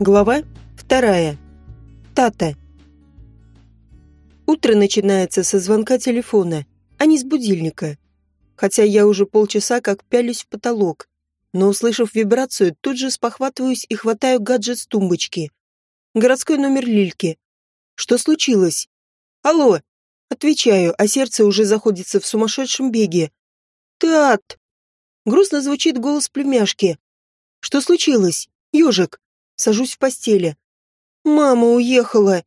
Глава вторая. Тата. Утро начинается со звонка телефона, а не с будильника. Хотя я уже полчаса как пялюсь в потолок, но, услышав вибрацию, тут же спохватываюсь и хватаю гаджет с тумбочки. Городской номер Лильки. Что случилось? Алло. Отвечаю, а сердце уже заходится в сумасшедшем беге. Тат. Грустно звучит голос племяшки. Что случилось? Ёжик. Сажусь в постели. Мама уехала.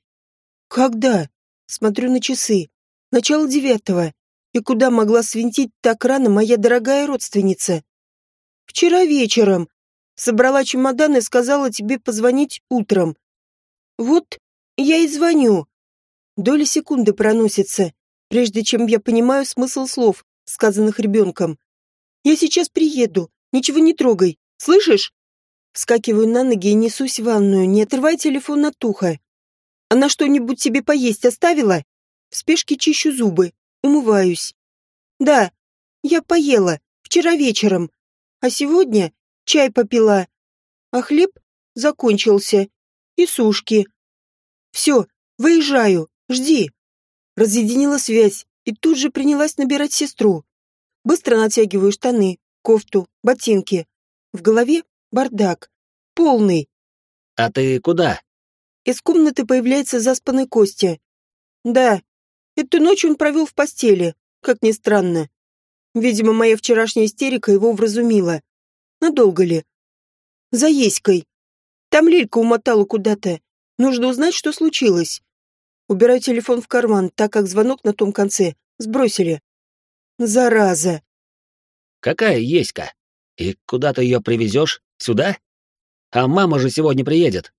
Когда? Смотрю на часы. Начало девятого. И куда могла свинтить так рано моя дорогая родственница? Вчера вечером. Собрала чемодан и сказала тебе позвонить утром. Вот я и звоню. Доли секунды проносится, прежде чем я понимаю смысл слов, сказанных ребенком. Я сейчас приеду. Ничего не трогай. Слышишь? Вскакиваю на ноги и несусь в ванную, не отрывая телефон от уха. Она что-нибудь тебе поесть оставила? В спешке чищу зубы, умываюсь. Да, я поела, вчера вечером. А сегодня чай попила. А хлеб закончился. И сушки. Все, выезжаю, жди. Разъединила связь и тут же принялась набирать сестру. Быстро натягиваю штаны, кофту, ботинки. В голове Бардак. Полный. А ты куда? Из комнаты появляется заспанный Костя. Да, эту ночь он провел в постели, как ни странно. Видимо, моя вчерашняя истерика его вразумила. Надолго ли? За Еськой. Там Лилька умотала куда-то. Нужно узнать, что случилось. Убираю телефон в карман, так как звонок на том конце сбросили. Зараза. Какая Еська? И куда ты ее привезешь? Сюда? А мама же сегодня приедет.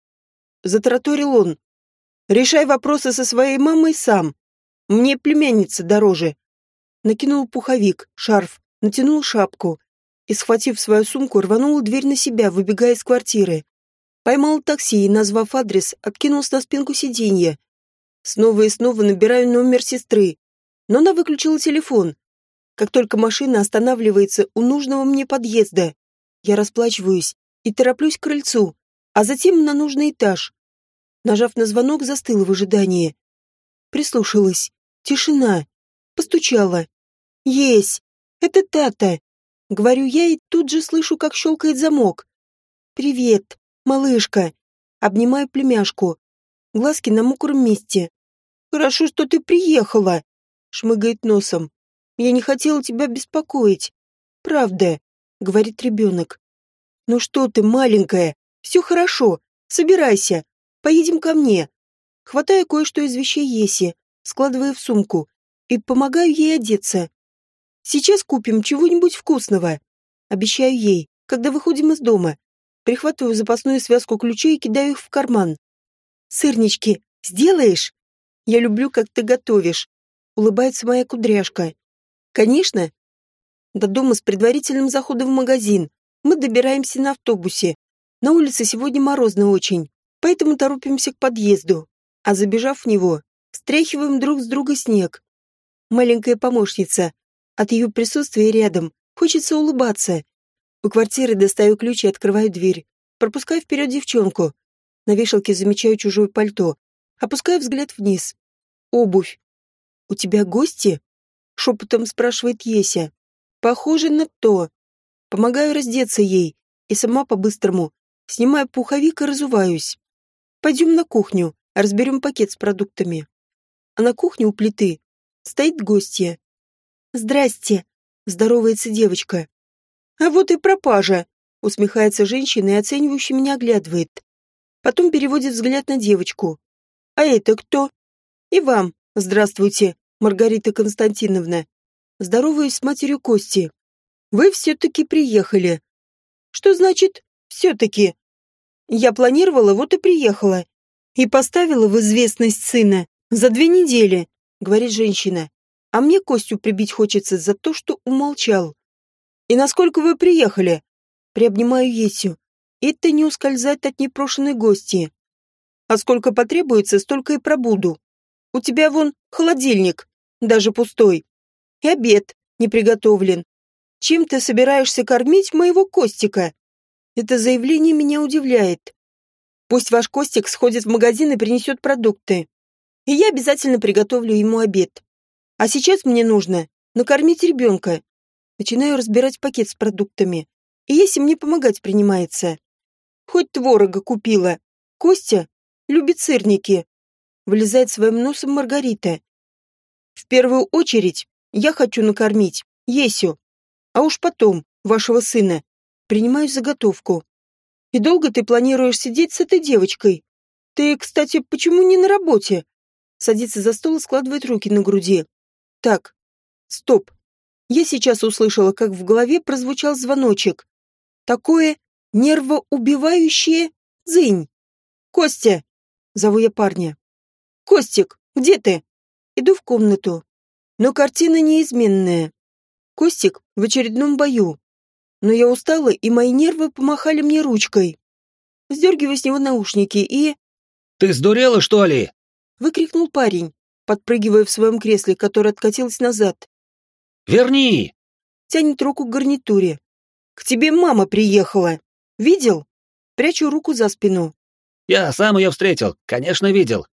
Затараторил он. Решай вопросы со своей мамой сам. Мне племянница дороже. Накинул пуховик, шарф, натянул шапку и, схватив свою сумку, рванул дверь на себя, выбегая из квартиры. Поймал такси и, назвав адрес, откинулся на спинку сиденья. Снова и снова набираю номер сестры, но она выключила телефон. Как только машина останавливается у нужного мне подъезда, я расплачиваюсь и тороплюсь к крыльцу, а затем на нужный этаж. Нажав на звонок, застыла в ожидании. Прислушалась. Тишина. Постучала. Есть. Это Тата. Говорю я и тут же слышу, как щелкает замок. «Привет, малышка!» Обнимаю племяшку. Глазки на мокром месте. «Хорошо, что ты приехала!» Шмыгает носом. «Я не хотела тебя беспокоить. Правда говорит ребенок. «Ну что ты, маленькая? Все хорошо. Собирайся. Поедем ко мне». Хватаю кое-что из вещей Еси, складывая в сумку, и помогаю ей одеться. «Сейчас купим чего-нибудь вкусного». Обещаю ей, когда выходим из дома. Прихватываю запасную связку ключей и кидаю их в карман. «Сырнички, сделаешь?» «Я люблю, как ты готовишь», — улыбается моя кудряшка. «Конечно, до дома с предварительным заходом в магазин. Мы добираемся на автобусе. На улице сегодня морозно очень, поэтому торопимся к подъезду. А забежав в него, стряхиваем друг с друга снег. Маленькая помощница. От ее присутствия рядом хочется улыбаться. У квартиры достаю ключ и открываю дверь. Пропускаю вперед девчонку. На вешалке замечаю чужое пальто. Опускаю взгляд вниз. Обувь. «У тебя гости?» — шепотом спрашивает Еся. Похоже на то. Помогаю раздеться ей и сама по-быстрому снимаю пуховик и разуваюсь. Пойдем на кухню, разберем пакет с продуктами. А на кухне у плиты стоит гостья. «Здрасте», — здоровается девочка. «А вот и пропажа», — усмехается женщина и оценивающе меня оглядывает. Потом переводит взгляд на девочку. «А это кто?» «И вам, здравствуйте, Маргарита Константиновна. Здороваюсь с матерью Кости. Вы все-таки приехали. Что значит «все-таки»? Я планировала, вот и приехала. И поставила в известность сына за две недели, говорит женщина. А мне Костю прибить хочется за то, что умолчал. И насколько вы приехали? Приобнимаю Есю. Это не ускользать от непрошенной гости. А сколько потребуется, столько и пробуду. У тебя вон холодильник, даже пустой и обед не приготовлен. Чем ты собираешься кормить моего Костика? Это заявление меня удивляет. Пусть ваш Костик сходит в магазин и принесет продукты. И я обязательно приготовлю ему обед. А сейчас мне нужно накормить ребенка. Начинаю разбирать пакет с продуктами. И если мне помогать принимается. Хоть творога купила. Костя любит сырники. Вылезает своим носом Маргарита. В первую очередь я хочу накормить Есю. А уж потом вашего сына. Принимаю заготовку. И долго ты планируешь сидеть с этой девочкой? Ты, кстати, почему не на работе? Садится за стол и складывает руки на груди. Так, стоп. Я сейчас услышала, как в голове прозвучал звоночек. Такое нервоубивающее дзынь. Костя! Зову я парня. Костик, где ты? Иду в комнату. Но картина неизменная. Костик в очередном бою. Но я устала, и мои нервы помахали мне ручкой. Сдергиваю с него наушники и... «Ты сдурела, что ли?» Выкрикнул парень, подпрыгивая в своем кресле, которое откатилось назад. «Верни!» Тянет руку к гарнитуре. «К тебе мама приехала. Видел?» Прячу руку за спину. «Я сам ее встретил, конечно, видел».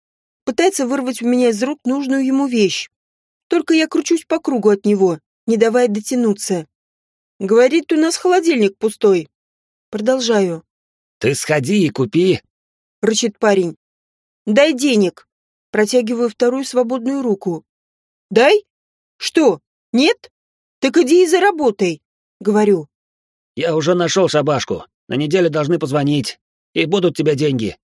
Пытается вырвать у меня из рук нужную ему вещь. Только я кручусь по кругу от него, не давая дотянуться. Говорит, у нас холодильник пустой. Продолжаю. Ты сходи и купи. Рычит парень. Дай денег. Протягиваю вторую свободную руку. Дай? Что, нет? Так иди и заработай. Говорю. Я уже нашел шабашку. На неделю должны позвонить. И будут тебе деньги.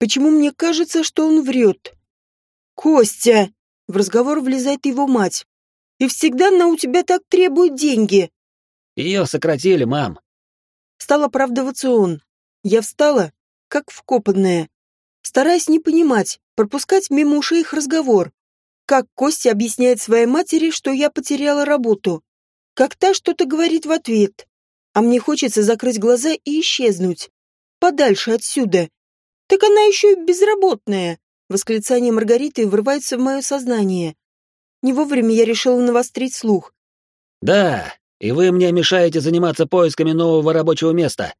Почему мне кажется, что он врет? Костя! В разговор влезает его мать. И всегда она у тебя так требует деньги. Ее сократили, мам. Стал оправдываться он. Я встала, как вкопанная, стараясь не понимать, пропускать мимо ушей их разговор. Как Костя объясняет своей матери, что я потеряла работу. Как та что-то говорит в ответ. А мне хочется закрыть глаза и исчезнуть. Подальше отсюда. Так она еще и безработная. Восклицание Маргариты врывается в мое сознание. Не вовремя я решила навострить слух. «Да, и вы мне мешаете заниматься поисками нового рабочего места.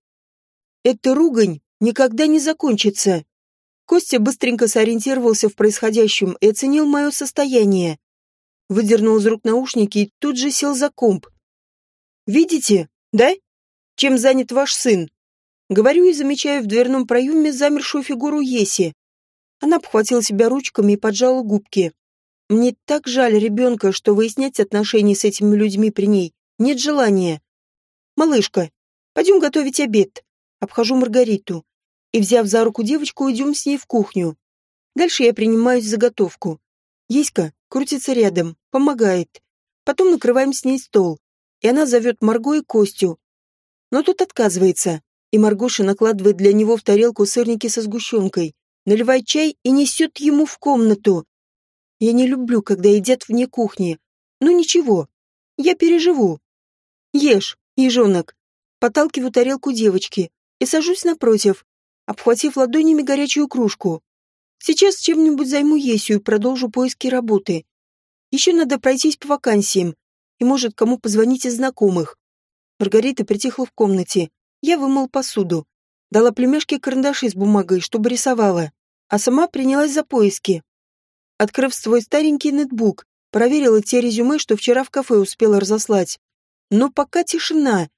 Эта ругань никогда не закончится. Костя быстренько сориентировался в происходящем и оценил мое состояние. Выдернул из рук наушники и тут же сел за комп. «Видите, да? Чем занят ваш сын?» Говорю и замечаю в дверном проеме замершую фигуру Еси. Она обхватила себя ручками и поджала губки. Мне так жаль ребенка, что выяснять отношения с этими людьми при ней нет желания. Малышка, пойдем готовить обед. Обхожу Маргариту. И, взяв за руку девочку, идем с ней в кухню. Дальше я принимаюсь заготовку. Еська крутится рядом, помогает. Потом накрываем с ней стол. И она зовет Марго и Костю. Но тут отказывается. И Маргоша накладывает для него в тарелку сырники со сгущенкой, наливает чай и несет ему в комнату. Я не люблю, когда едят вне кухни. Ну ничего, я переживу. Ешь, ежонок. Подталкиваю тарелку девочки и сажусь напротив, обхватив ладонями горячую кружку. Сейчас чем-нибудь займу Есю и продолжу поиски работы. Еще надо пройтись по вакансиям и, может, кому позвонить из знакомых. Маргарита притихла в комнате. Я вымыл посуду. Дала племяшке карандаши с бумагой, чтобы рисовала, а сама принялась за поиски. Открыв свой старенький нетбук, проверила те резюме, что вчера в кафе успела разослать. Но пока тишина.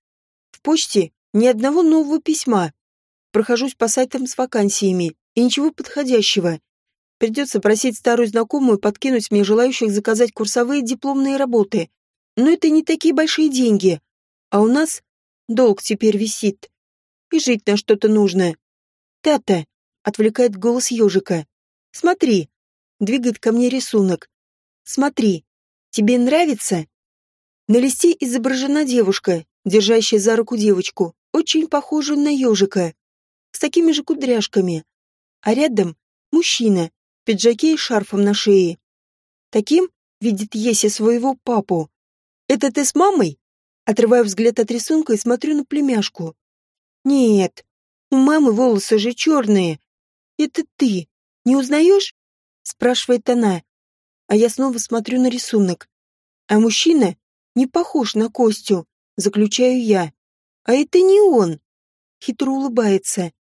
В почте ни одного нового письма. Прохожусь по сайтам с вакансиями, и ничего подходящего. Придется просить старую знакомую подкинуть мне желающих заказать курсовые дипломные работы. Но это не такие большие деньги. А у нас долг теперь висит. Жить на что-то нужно. Тата, отвлекает голос ежика. Смотри. Двигает ко мне рисунок. Смотри. Тебе нравится? На листе изображена девушка, держащая за руку девочку, очень похожую на ежика, с такими же кудряшками. А рядом мужчина, в пиджаке и шарфом на шее. Таким видит Еся своего папу. «Это ты с мамой?» Отрываю взгляд от рисунка и смотрю на племяшку. «Нет, у мамы волосы же черные. Это ты. Не узнаешь?» Спрашивает она. А я снова смотрю на рисунок. А мужчина не похож на Костю, заключаю я. А это не он. Хитро улыбается.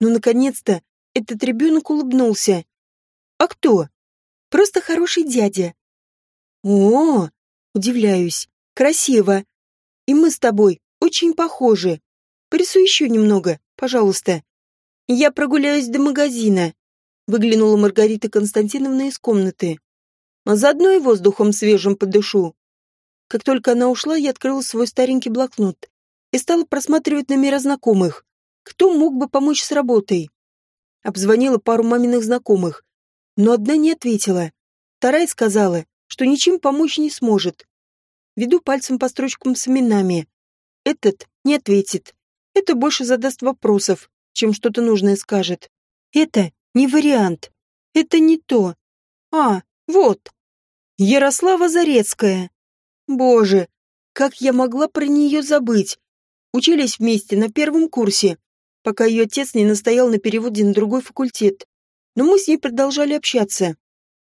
Но, наконец-то, этот ребенок улыбнулся. «А кто?» «Просто хороший дядя». «О, удивляюсь. Красиво. И мы с тобой очень похожи. Порисуй еще немного, пожалуйста. Я прогуляюсь до магазина. Выглянула Маргарита Константиновна из комнаты. А заодно и воздухом свежим подышу. Как только она ушла, я открыла свой старенький блокнот и стала просматривать номера знакомых. Кто мог бы помочь с работой? Обзвонила пару маминых знакомых, но одна не ответила. Вторая сказала, что ничем помочь не сможет. Веду пальцем по строчкам с именами. Этот не ответит. Это больше задаст вопросов, чем что-то нужное скажет. Это не вариант. Это не то. А, вот. Ярослава Зарецкая. Боже, как я могла про нее забыть? Учились вместе на первом курсе, пока ее отец не настоял на переводе на другой факультет. Но мы с ней продолжали общаться.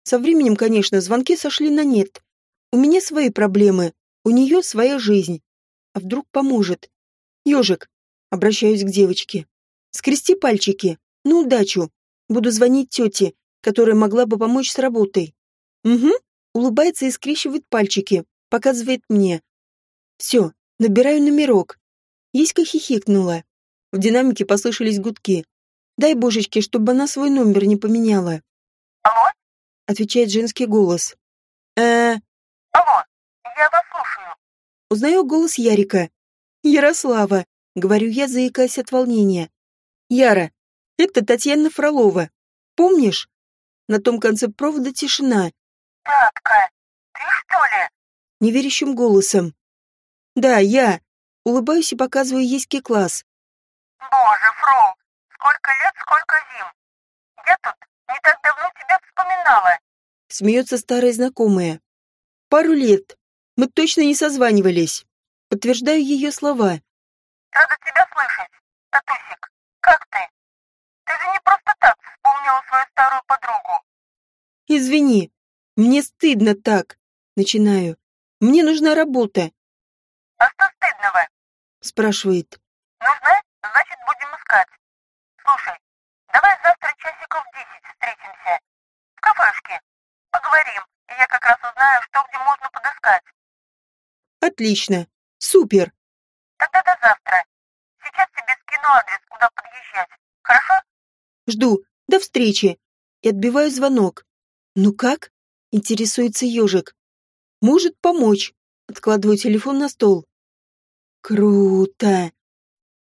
Со временем, конечно, звонки сошли на нет. У меня свои проблемы, у нее своя жизнь. А вдруг поможет? Ежик, обращаюсь к девочке. Скрести пальчики. На удачу. Буду звонить тете, которая могла бы помочь с работой. Угу. Улыбается и скрещивает пальчики. Показывает мне. Все, набираю номерок. Еська хихикнула. В динамике послышались гудки. Дай божечки, чтобы она свой номер не поменяла. Алло? Отвечает женский голос. э Алло, я вас слушаю. Узнаю голос Ярика. Ярослава, говорю я, заикаясь от волнения. Яра, это Татьяна Фролова. Помнишь? На том конце провода тишина. Татка, ты что ли? неверящим голосом. «Да, я». Улыбаюсь и показываю Еське класс. Боже, Фрол, сколько лет, сколько зим. Я тут не так давно тебя вспоминала. Смеется старая знакомая. Пару лет. Мы точно не созванивались. Подтверждаю ее слова. Рада тебя слышать, Татусик. Как ты? Ты же не просто так вспомнила свою старую подругу. Извини, мне стыдно так. Начинаю. Мне нужна работа. А что стыдного? Спрашивает. Нужна? Значит, будем искать. Слушай, давай завтра часиков десять встретимся. В кафешке. Поговорим, и я как раз узнаю, что где можно подыскать. Отлично. Супер. Тогда до завтра. Сейчас тебе скину адрес, куда подъезжать. Хорошо? Жду. До встречи. И отбиваю звонок. Ну как? Интересуется ежик. Может помочь. Откладываю телефон на стол. Круто.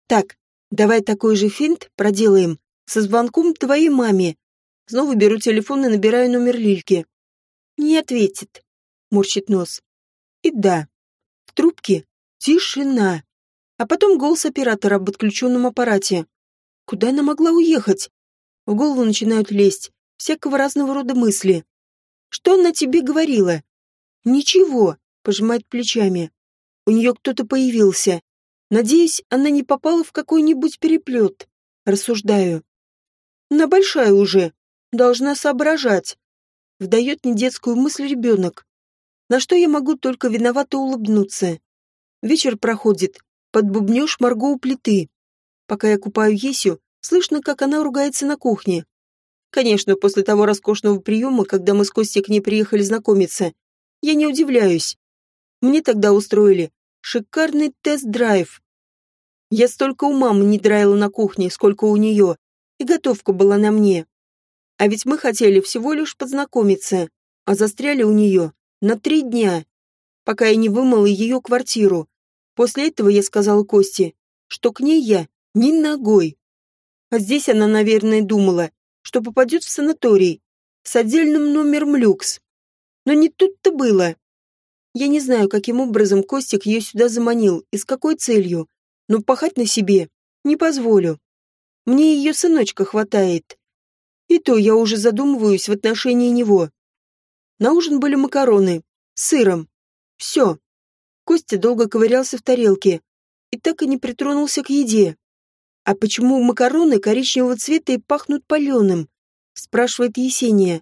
Так, давай такой же финт проделаем со звонком твоей маме. Снова беру телефон и набираю номер Лильки. Не ответит. Морщит нос. И да. В трубке тишина. А потом голос оператора об отключенном аппарате. Куда она могла уехать? В голову начинают лезть всякого разного рода мысли. Что она тебе говорила? Ничего, пожимает плечами. У нее кто-то появился. Надеюсь, она не попала в какой-нибудь переплет. Рассуждаю. Она большая уже, должна соображать. Вдает недетскую мысль ребенок. На что я могу только виновато улыбнуться. Вечер проходит, под бубнёж Марго у плиты. Пока я купаю Есю, слышно, как она ругается на кухне. Конечно, после того роскошного приема, когда мы с Костей к ней приехали знакомиться, я не удивляюсь. Мне тогда устроили шикарный тест-драйв. Я столько у мамы не драила на кухне, сколько у нее, и готовка была на мне. А ведь мы хотели всего лишь познакомиться, а застряли у нее на три дня, пока я не вымыла ее квартиру. После этого я сказала Косте, что к ней я ни ногой. А здесь она, наверное, думала, что попадет в санаторий с отдельным номером люкс. Но не тут-то было. Я не знаю, каким образом Костик ее сюда заманил и с какой целью, но пахать на себе не позволю. Мне ее сыночка хватает. И то я уже задумываюсь в отношении него. На ужин были макароны с сыром. Все. Костя долго ковырялся в тарелке и так и не притронулся к еде. «А почему макароны коричневого цвета и пахнут паленым?» спрашивает Есения.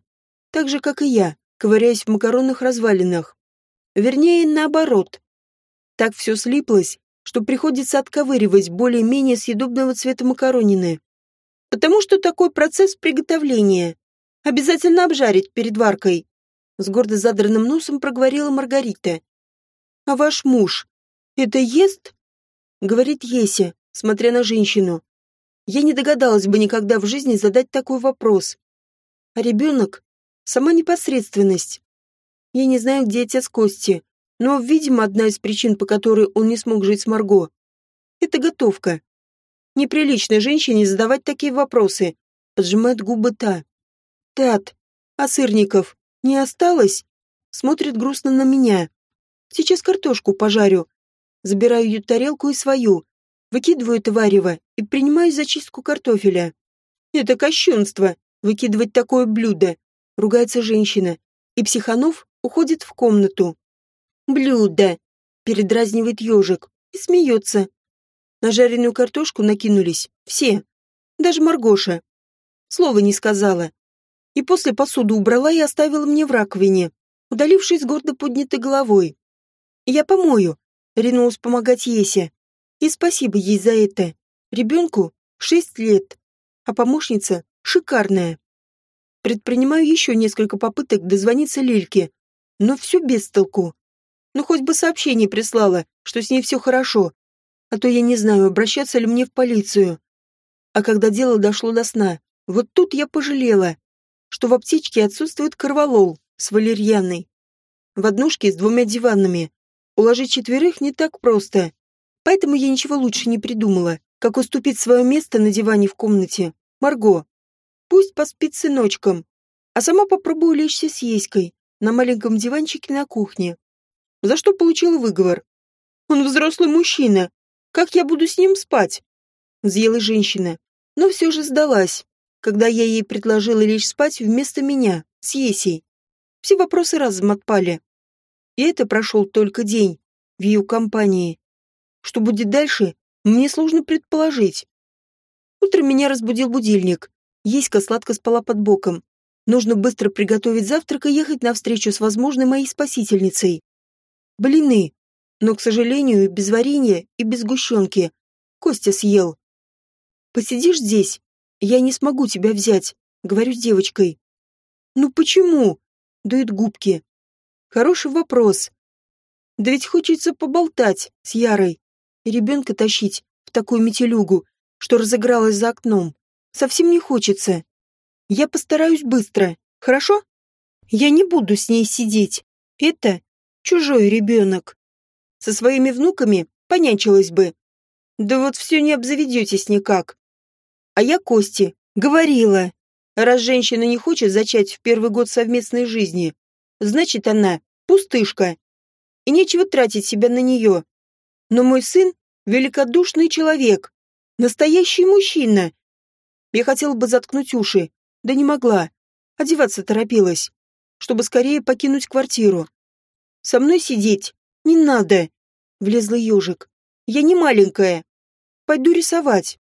Так же, как и я ковыряясь в макаронных развалинах. Вернее, наоборот. Так все слиплось, что приходится отковыривать более-менее съедобного цвета макаронины. Потому что такой процесс приготовления. Обязательно обжарить перед варкой. С гордо задранным носом проговорила Маргарита. А ваш муж это ест? Говорит Еся, смотря на женщину. Я не догадалась бы никогда в жизни задать такой вопрос. А ребенок? Сама непосредственность. Я не знаю, где отец Кости, но, видимо, одна из причин, по которой он не смог жить с Марго, это готовка. Неприлично женщине задавать такие вопросы. Поджимает губы та. Тат, а сырников не осталось? Смотрит грустно на меня. Сейчас картошку пожарю. Забираю ее тарелку и свою. Выкидываю это варево и принимаю зачистку картофеля. Это кощунство, выкидывать такое блюдо. Ругается женщина. И Психанов уходит в комнату. Блюдо. Передразнивает ежик и смеется. На жареную картошку накинулись все, даже Маргоша. Слова не сказала. И после посуду убрала и оставила мне в раковине, удалившись гордо поднятой головой. Я помою, ринулась помогать Есе. И спасибо ей за это. Ребенку шесть лет, а помощница шикарная. Предпринимаю еще несколько попыток дозвониться Лильке, но все без толку. Ну хоть бы сообщение прислала, что с ней все хорошо, а то я не знаю, обращаться ли мне в полицию. А когда дело дошло до сна, вот тут я пожалела, что в аптечке отсутствует корвалол с валерьяной. В однушке с двумя диванами. Уложить четверых не так просто. Поэтому я ничего лучше не придумала, как уступить свое место на диване в комнате. Марго. Пусть поспит сыночком. А сама попробую лечься с Еськой на маленьком диванчике на кухне. За что получила выговор. Он взрослый мужчина, как я буду с ним спать? Взъелась женщина, но все же сдалась, когда я ей предложила лечь спать вместо меня, с Есей. Все вопросы разом отпали. И это прошел только день в ее компании. Что будет дальше, мне сложно предположить. Утром меня разбудил будильник. Еська сладко спала под боком. Нужно быстро приготовить завтрак и ехать навстречу с возможной моей спасительницей. Блины, но, к сожалению, без варенья и без сгущенки. Костя съел. «Посидишь здесь? Я не смогу тебя взять», — говорю с девочкой. «Ну почему?» — дует губки. «Хороший вопрос. Да ведь хочется поболтать с Ярой и ребенка тащить в такую метелюгу, что разыгралась за окном. Совсем не хочется. Я постараюсь быстро, хорошо? Я не буду с ней сидеть. Это чужой ребенок. Со своими внуками понянчилась бы. Да вот все не обзаведетесь никак. А я Кости, говорила. Раз женщина не хочет зачать в первый год совместной жизни, значит она пустышка. И нечего тратить себя на нее. Но мой сын — великодушный человек, настоящий мужчина. Я хотела бы заткнуть уши, да не могла. Одеваться торопилась, чтобы скорее покинуть квартиру. Со мной сидеть «Не надо!» — влезла ежик. «Я не маленькая. Пойду рисовать».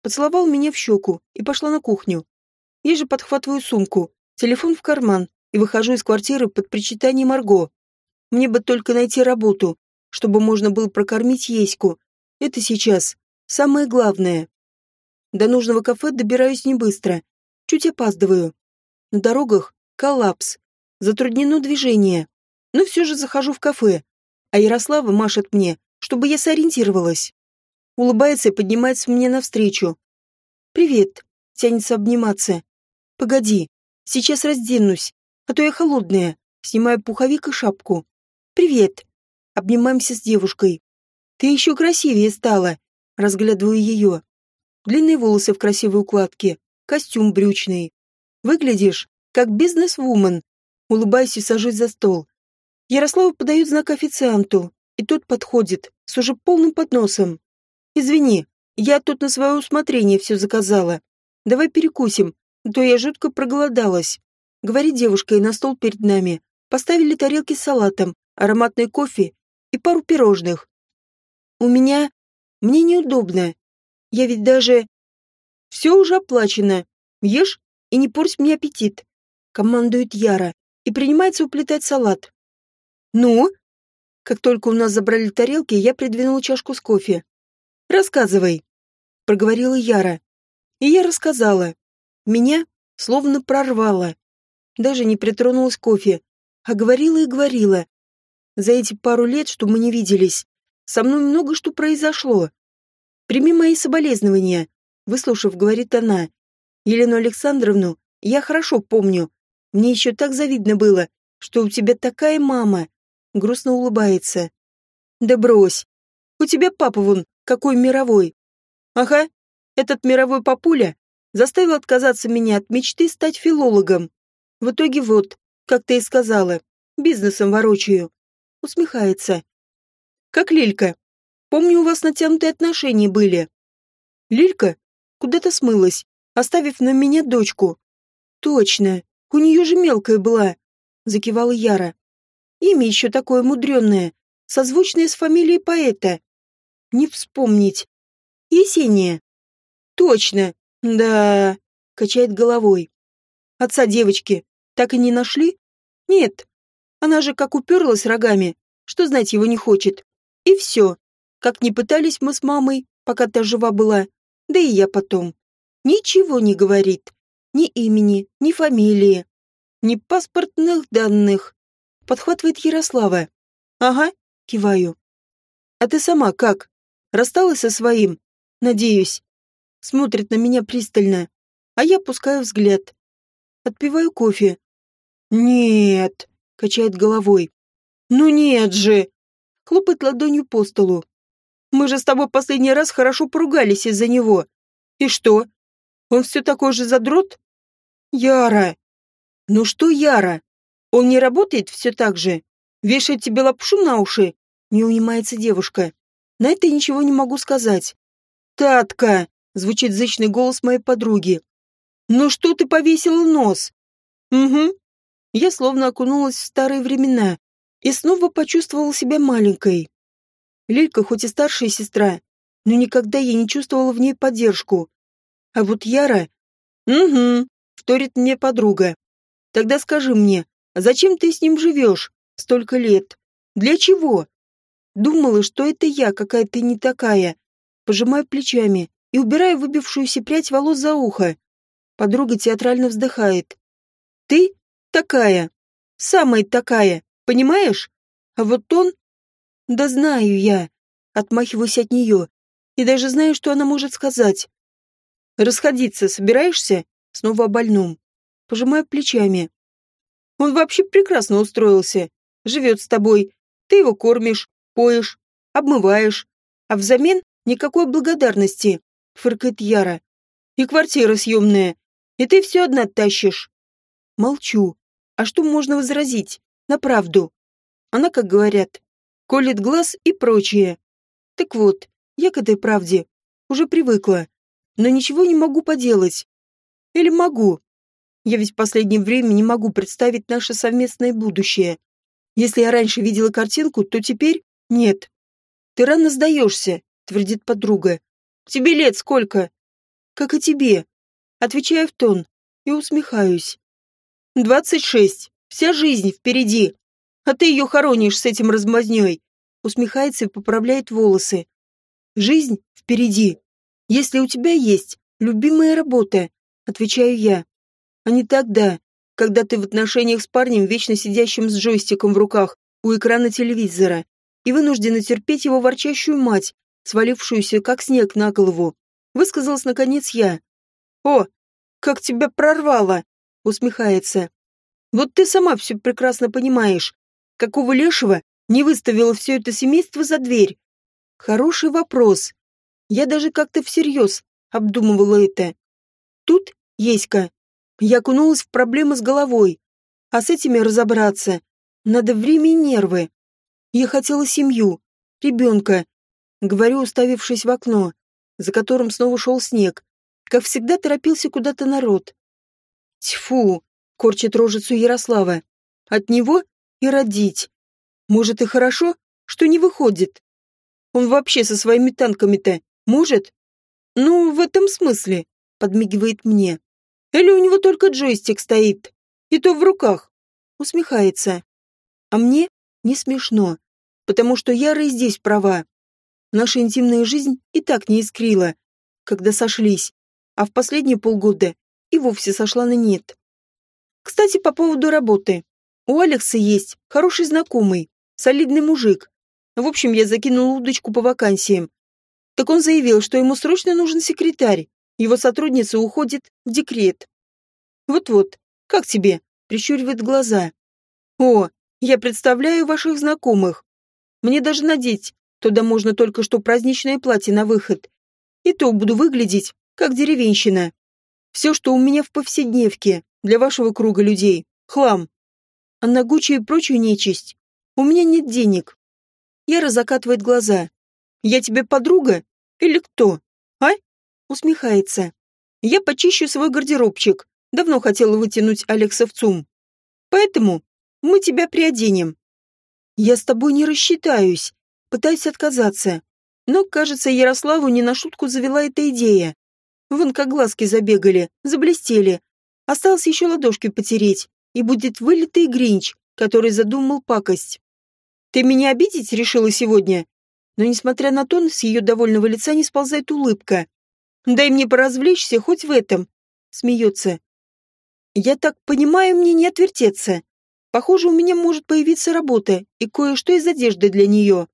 Поцеловал меня в щеку и пошла на кухню. Я же подхватываю сумку, телефон в карман и выхожу из квартиры под причитание Марго. Мне бы только найти работу, чтобы можно было прокормить Еську. Это сейчас самое главное. До нужного кафе добираюсь не быстро. Чуть опаздываю. На дорогах коллапс. Затруднено движение. Но все же захожу в кафе, а Ярослава машет мне, чтобы я сориентировалась. Улыбается и поднимается мне навстречу. «Привет», — тянется обниматься. «Погоди, сейчас разденусь, а то я холодная», снимаю пуховик и шапку. «Привет», — обнимаемся с девушкой. «Ты еще красивее стала», — разглядываю ее. Длинные волосы в красивой укладке, костюм брючный. Выглядишь, как бизнес-вумен. Улыбаюсь и сажусь за стол. Ярослава подает знак официанту, и тот подходит с уже полным подносом. «Извини, я тут на свое усмотрение все заказала. Давай перекусим, а то я жутко проголодалась», — говорит девушка, и на стол перед нами поставили тарелки с салатом, ароматный кофе и пару пирожных. «У меня... мне неудобно. Я ведь даже... Все уже оплачено. Ешь и не порть мне аппетит», — командует Яра и принимается уплетать салат. «Ну?» Как только у нас забрали тарелки, я придвинула чашку с кофе. «Рассказывай», — проговорила Яра. И я рассказала. Меня словно прорвало. Даже не притронулась кофе, а говорила и говорила. За эти пару лет, что мы не виделись, со мной много что произошло. Прими мои соболезнования, выслушав, говорит она. Елену Александровну я хорошо помню. Мне еще так завидно было, что у тебя такая мама. Грустно улыбается. Да брось. У тебя папа вон какой мировой. Ага, этот мировой папуля заставил отказаться меня от мечты стать филологом. В итоге вот, как ты и сказала, бизнесом ворочаю. Усмехается. Как Лилька. Помню, у вас натянутые отношения были. Лилька куда-то смылась, оставив на меня дочку. Точно, у нее же мелкая была, закивала Яра. Имя еще такое мудреное, созвучное с фамилией поэта. Не вспомнить. Есения. Точно, да, качает головой. Отца девочки так и не нашли? Нет. Она же как уперлась рогами, что знать его не хочет. И все. Как не пытались мы с мамой, пока та жива была, да и я потом. Ничего не говорит. Ни имени, ни фамилии, ни паспортных данных. Подхватывает Ярослава. Ага, киваю. А ты сама как? Рассталась со своим? Надеюсь. Смотрит на меня пристально, а я пускаю взгляд. Отпиваю кофе. Нет, качает головой. Ну нет же. Хлопает ладонью по столу. Мы же с тобой последний раз хорошо поругались из-за него. И что? Он все такой же задрот? Яра. Ну что Яра? Он не работает все так же? Вешает тебе лапшу на уши? Не унимается девушка. На это ничего не могу сказать. Татка, звучит зычный голос моей подруги. Ну что ты повесила нос? Угу. Я словно окунулась в старые времена и снова почувствовала себя маленькой. Лилька хоть и старшая сестра, но никогда я не чувствовала в ней поддержку. А вот Яра... Угу, вторит мне подруга. Тогда скажи мне, а зачем ты с ним живешь столько лет? Для чего? Думала, что это я какая-то не такая. Пожимаю плечами и убираю выбившуюся прядь волос за ухо. Подруга театрально вздыхает. Ты такая. Самая такая. Понимаешь? А вот он... Да знаю я. Отмахиваюсь от нее. И даже знаю, что она может сказать. Расходиться собираешься? Снова о больном. Пожимаю плечами. Он вообще прекрасно устроился. Живет с тобой. Ты его кормишь, поешь, обмываешь. А взамен никакой благодарности, фыркает Яра. И квартира съемная. И ты все одна тащишь. Молчу. А что можно возразить? На правду. Она, как говорят, колет глаз и прочее. Так вот, я к этой правде уже привыкла, но ничего не могу поделать. Или могу? Я ведь в последнее время не могу представить наше совместное будущее. Если я раньше видела картинку, то теперь нет. Ты рано сдаешься, твердит подруга. Тебе лет сколько? Как и тебе. Отвечаю в тон и усмехаюсь. Двадцать шесть. Вся жизнь впереди. А ты ее хоронишь с этим размазней. Усмехается и поправляет волосы. Жизнь впереди. Если у тебя есть любимая работа, отвечаю я. А не тогда, когда ты в отношениях с парнем, вечно сидящим с джойстиком в руках у экрана телевизора, и вынуждена терпеть его ворчащую мать, свалившуюся как снег на голову. Высказалась наконец я. «О, как тебя прорвало!» — усмехается. Вот ты сама все прекрасно понимаешь. Какого лешего не выставила все это семейство за дверь? Хороший вопрос. Я даже как-то всерьез обдумывала это. Тут, Еська, я окунулась в проблемы с головой. А с этими разобраться надо время и нервы. Я хотела семью, ребенка. Говорю, уставившись в окно, за которым снова шел снег. Как всегда торопился куда-то народ. Тьфу, корчит рожицу Ярослава. От него и родить. Может и хорошо, что не выходит. Он вообще со своими танками-то может? Ну, в этом смысле, подмигивает мне. Или у него только джойстик стоит, и то в руках. Усмехается. А мне не смешно, потому что Яра и здесь права. Наша интимная жизнь и так не искрила, когда сошлись. А в последние полгода и вовсе сошла на нет. Кстати, по поводу работы. У Алекса есть хороший знакомый, солидный мужик. В общем, я закинул удочку по вакансиям. Так он заявил, что ему срочно нужен секретарь. Его сотрудница уходит в декрет. Вот-вот, как тебе? Прищуривает глаза. О, я представляю ваших знакомых. Мне даже надеть туда можно только что праздничное платье на выход. И то буду выглядеть, как деревенщина. Все, что у меня в повседневке, для вашего круга людей, хлам. А на Гуччи и прочую нечисть у меня нет денег. Яра закатывает глаза. Я тебе подруга? Или кто? А? Усмехается. Я почищу свой гардеробчик. Давно хотела вытянуть Алекса в ЦУМ. Поэтому мы тебя приоденем. Я с тобой не рассчитаюсь. Пытаюсь отказаться. Но, кажется, Ярославу не на шутку завела эта идея. Вон как глазки забегали, заблестели. Осталось еще ладошки потереть, и будет вылитый гринч, который задумал пакость. Ты меня обидеть решила сегодня? Но, несмотря на тон, с ее довольного лица не сползает улыбка. Дай мне поразвлечься хоть в этом. Смеется. Я так понимаю, мне не отвертеться. Похоже, у меня может появиться работа и кое-что из одежды для нее.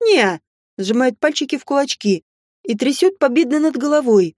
не сжимает пальчики в кулачки и трясет победно над головой.